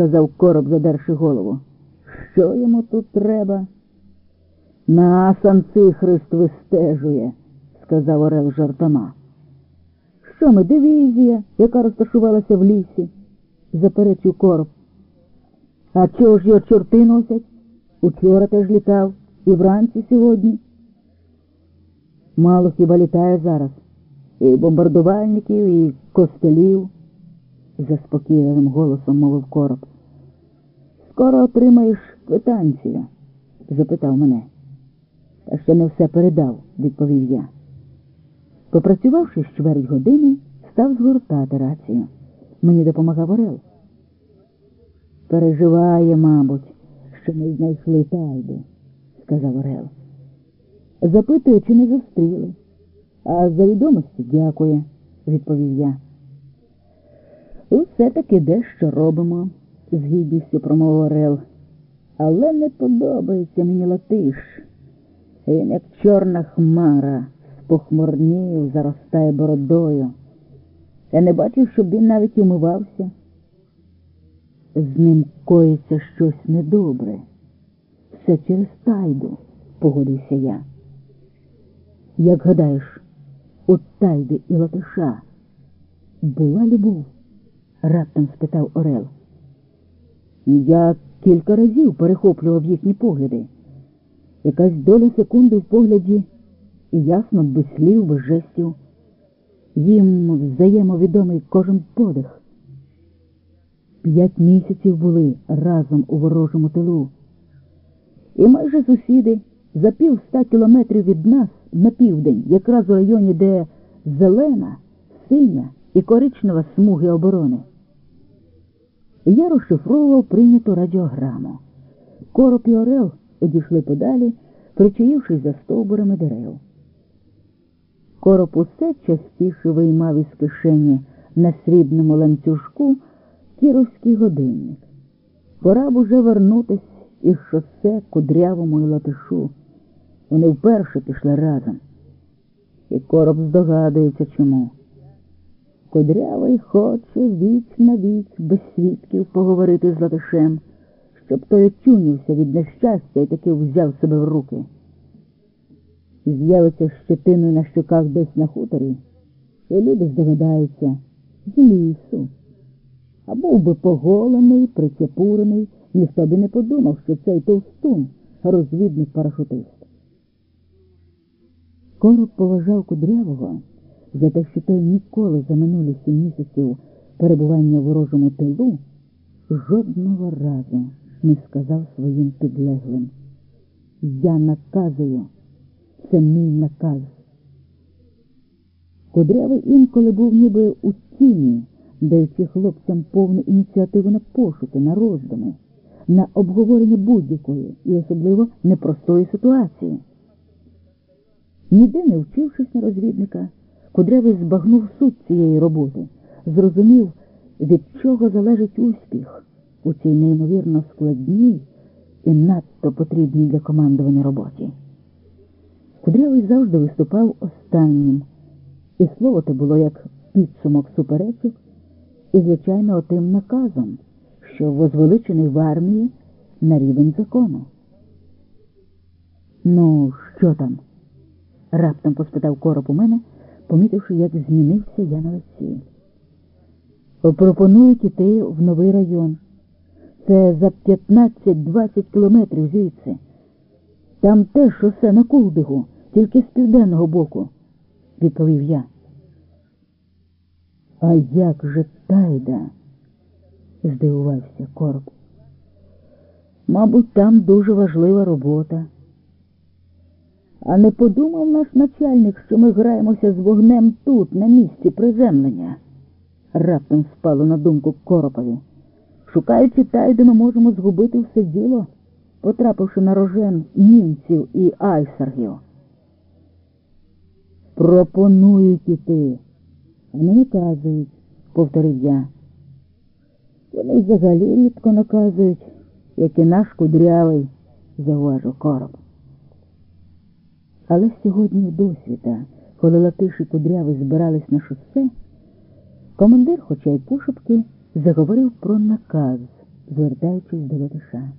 сказав короб, задерши голову. Що йому тут треба? Нас Анцихрист вистежує, сказав Орел жартома. Що ми, дивізія, яка розташувалася в лісі, заперечив короб. А чого ж його чорти носять? Учора теж літав, і вранці сьогодні. Мало хіба літає зараз. І бомбардувальників, і костелів, заспокійливим голосом мовив короб. Скоро отримаєш квитанцію? запитав мене. Та ще не все передав, відповів я. Попрацювавши з чверть години, став згортати рацію. Мені допомагав Орел. Переживає, мабуть, що ми знайшли тайду, сказав Орел. Запитує, чи не зустріли. А за відомості дякує, відповів я. Усе таки дещо робимо, з гідністю промовив Орел. Але не подобається мені латиш. Він, як чорна хмара, спохмурнів, заростає бородою. Я не бачив, щоб він навіть умивався. З ним коїться щось недобре. Все через тайду, погодився я. Як гадаєш, у тайди і латиша була любов? Раптом спитав Орел. Я кілька разів перехоплював їхні погляди. Якась доля секунди в погляді і ясно, без слів, без жестів. Їм взаємовідомий кожен подих. П'ять місяців були разом у ворожому тилу. І майже сусіди за пів ста кілометрів від нас на південь, якраз у районі, де зелена, синя і коричнева смуги оборони. Я розшифровував прийняту радіограму. Короб і Орел одійшли подалі, причаївшись за стовбурами дерев. Короб усе частіше виймав із кишені на срібному ланцюжку кіровський годинник. Пора б уже вернутись із шосе кудрявому і латишу. Вони вперше пішли разом. І короб здогадується чому. Кудрявий хоче віч на віч без свідків поговорити з латишем, щоб той очунівся від нещастя і таки взяв себе в руки. З'явиться щетиною на щоках десь на хуторі, і люди здогадаються з лісу. А був би поголений, причепурений, ніхто би не подумав, що цей товстун розвідник парашутист. Короб поважав кудрявого за те, що той ніколи за минулі сім місяців перебування в ворожому тилу жодного разу не сказав своїм підлеглим. Я наказую, це мій наказ. Кудрявий інколи був ніби у тіні, даючи хлопцям повну ініціативу на пошуки, на роздуми, на обговорення будь-якої і особливо непростої ситуації. Ніде не вчившись на розвідника, Кудрявий збагнув суть цієї роботи, зрозумів, від чого залежить успіх у цій неймовірно складній і надто потрібній для командування роботі. Кудрявий завжди виступав останнім, і слово те було як підсумок суперечок і, звичайно, отим наказом, що возвеличений в армії на рівень закону. Ну, що там? раптом поспитав короб у мене, помітивши, як змінився я на лиці. Пропонують іти в новий район. Це за 15-20 кілометрів звідси. Там теж шосе на Кулдигу, тільки з південного боку, відповів я. А як же тайда? здивувався короб. Мабуть, там дуже важлива робота. А не подумав наш начальник, що ми граємося з вогнем тут, на місці приземлення. Раптом спало на думку Коропові. Шукаючи тайди, ми можемо згубити все діло, потрапивши на рожен німців і айсаргів. Пропонують іти, не наказують, повторив я. Вони взагалі рідко наказують, як і наш кудрявий, зауважив короб. Але сьогодні досвіта, коли латиші кудряви збирались на шосе, командир, хоча й пошепки, заговорив про наказ. звертаючись до Латиша.